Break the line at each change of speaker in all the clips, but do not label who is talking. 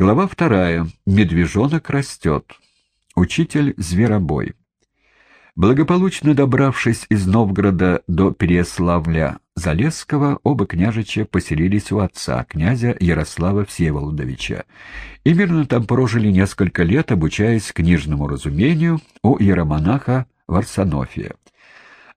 Глава вторая. Медвежонок растет. Учитель Зверобой. Благополучно добравшись из Новгорода до Переславля-Залесского, оба княжича поселились у отца, князя Ярослава Всеволодовича, и мирно там прожили несколько лет, обучаясь книжному разумению у иеромонаха Варсонофия.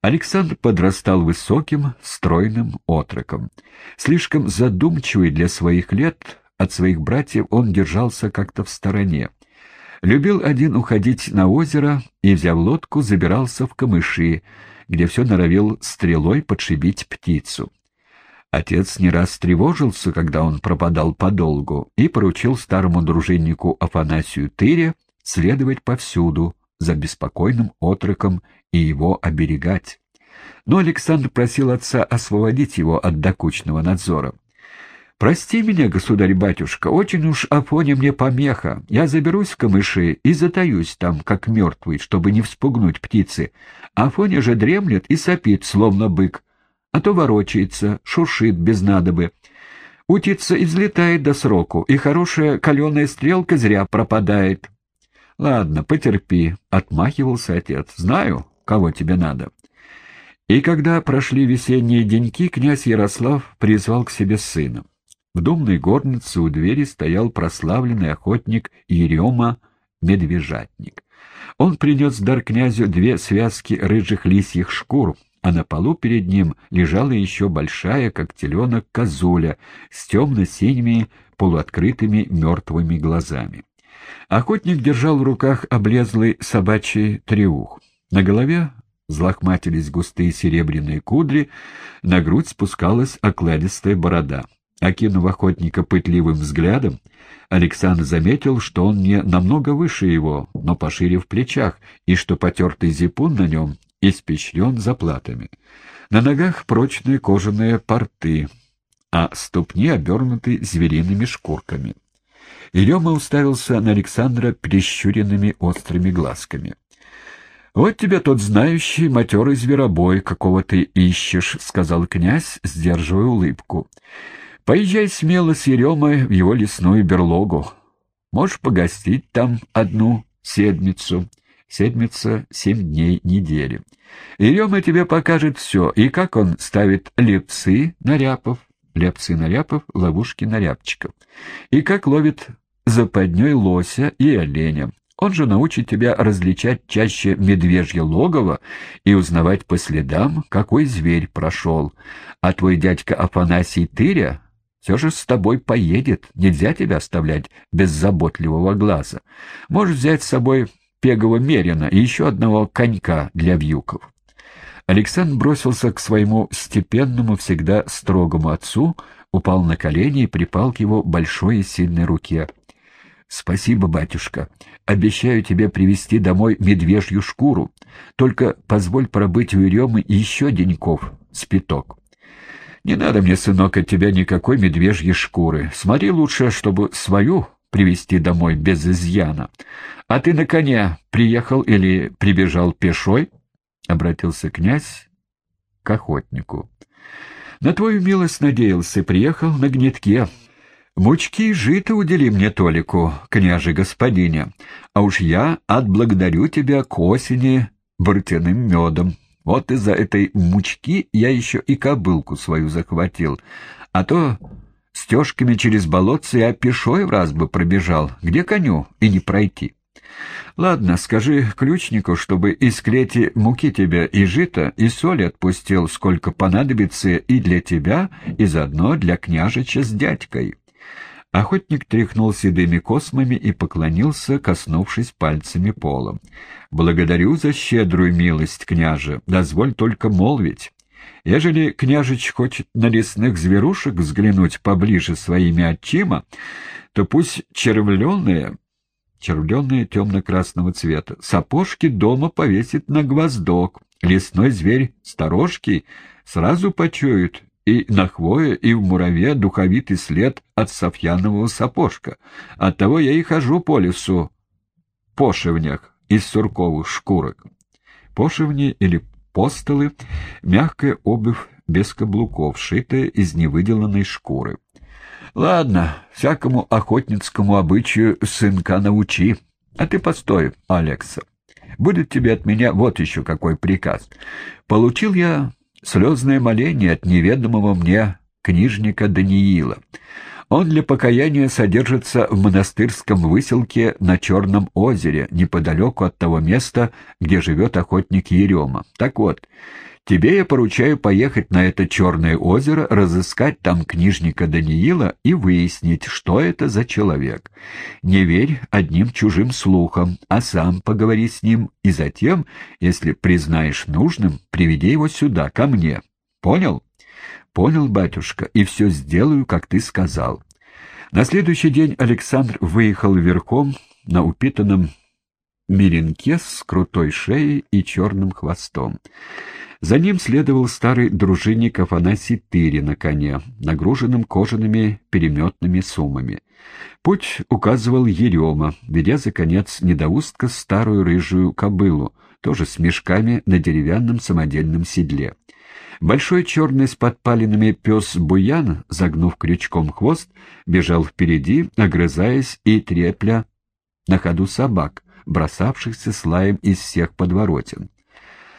Александр подрастал высоким, стройным отроком. Слишком задумчивый для своих лет, от своих братьев он держался как-то в стороне. Любил один уходить на озеро и, взяв лодку, забирался в камыши, где все норовил стрелой подшибить птицу. Отец не раз тревожился, когда он пропадал подолгу, и поручил старому дружиннику Афанасию Тыре следовать повсюду за беспокойным отроком и его оберегать. Но Александр просил отца освободить его от докучного надзора. «Прости меня, государь-батюшка, очень уж Афоня мне помеха. Я заберусь в камыши и затаюсь там, как мертвый, чтобы не вспугнуть птицы. Афоня же дремлет и сопит, словно бык, а то ворочается, шуршит без надобы. Утица излетает до сроку, и хорошая каленая стрелка зря пропадает». «Ладно, потерпи», — отмахивался отец. «Знаю, кого тебе надо». И когда прошли весенние деньки, князь Ярослав призвал к себе сына. В думной горнице у двери стоял прославленный охотник Ерема Медвежатник. Он принес дар князю две связки рыжих лисьих шкур, а на полу перед ним лежала еще большая, как теленок, козуля с темно-синими полуоткрытыми мертвыми глазами. Охотник держал в руках облезлый собачий треух. На голове взлохматились густые серебряные кудри, на грудь спускалась окладистая борода. Окинув охотника пытливым взглядом, Александр заметил, что он не намного выше его, но пошире в плечах, и что потертый зипун на нем испещрен заплатами. На ногах прочные кожаные порты, а ступни обернуты звериными шкурками. Ерема уставился на Александра прищуренными острыми глазками. «Вот тебе тот знающий матерый зверобой, какого ты ищешь», — сказал князь, сдерживая улыбку. Поезжай смело с Еремой в его лесную берлогу. Можешь погостить там одну седмицу. Седмица — семь дней недели. Ерема тебе покажет все, и как он ставит лепцы на ряпов, лепцы на ряпов, ловушки на рябчиков, и как ловит западней лося и оленя. Он же научит тебя различать чаще медвежье логово и узнавать по следам, какой зверь прошел. А твой дядька Афанасий Тыря все же с тобой поедет, нельзя тебя оставлять без заботливого глаза. Можешь взять с собой пегого мерина и еще одного конька для вьюков. Александр бросился к своему степенному, всегда строгому отцу, упал на колени и припал к его большой и сильной руке. «Спасибо, батюшка. Обещаю тебе привезти домой медвежью шкуру. Только позволь пробыть у Еремы еще деньков, спиток». Не надо мне, сынок, от тебя никакой медвежьей шкуры. Смотри лучше, чтобы свою привезти домой без изъяна. А ты на коня приехал или прибежал пешой? — обратился князь к охотнику. — На твою милость надеялся, приехал на гнетке. Мучки и жито удели мне Толику, княже господине, а уж я отблагодарю тебя к осени бортяным медом. Вот из-за этой мучки я еще и кобылку свою захватил. А то стежками через болотце я пешой в раз бы пробежал. Где коню и не пройти? Ладно, скажи ключнику, чтобы из клети муки тебе и жито, и соли отпустил, сколько понадобится и для тебя, и заодно для княжича с дядькой. Охотник тряхнул седыми космами и поклонился, коснувшись пальцами пола. «Благодарю за щедрую милость, княже. Дозволь только молвить. Ежели княжич хочет на лесных зверушек взглянуть поближе своими отчима, то пусть червленые, червленые темно-красного цвета, сапожки дома повесит на гвоздок. Лесной зверь сторожки сразу почует и на хвое, и в мураве духовитый след от софьянового сапожка. Оттого я и хожу по лесу по шевнях из сурковых шкурок. Пошивни или постолы — мягкая обувь без каблуков, шитая из невыделанной шкуры. Ладно, всякому охотницкому обычаю сынка научи. А ты постой, Алекса. Будет тебе от меня вот еще какой приказ. Получил я слезное моление от неведомого мне книжника Даниила. Он для покаяния содержится в монастырском выселке на Черном озере, неподалеку от того места, где живет охотник Ерема. Так вот, тебе я поручаю поехать на это Черное озеро, разыскать там книжника Даниила и выяснить, что это за человек. Не верь одним чужим слухам, а сам поговори с ним, и затем, если признаешь нужным, приведи его сюда, ко мне. Понял? «Понял, батюшка, и все сделаю, как ты сказал». На следующий день Александр выехал верхом на упитанном меренке с крутой шеей и черным хвостом. За ним следовал старый дружинник Афанасий Тыри на коне, нагруженным кожаными переметными суммами. Путь указывал Ерема, ведя за конец недоустка старую рыжую кобылу, тоже с мешками на деревянном самодельном седле. Большой черный с подпалинами пес Буян, загнув крючком хвост, бежал впереди, огрызаясь и трепля на ходу собак, бросавшихся с лаем из всех подворотен.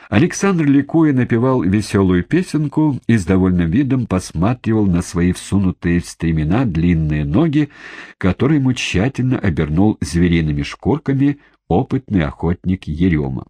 Александр, ликуя, напевал веселую песенку и с довольным видом посматривал на свои всунутые в стремена длинные ноги, которые ему тщательно обернул звериными шкурками опытный охотник Ерема.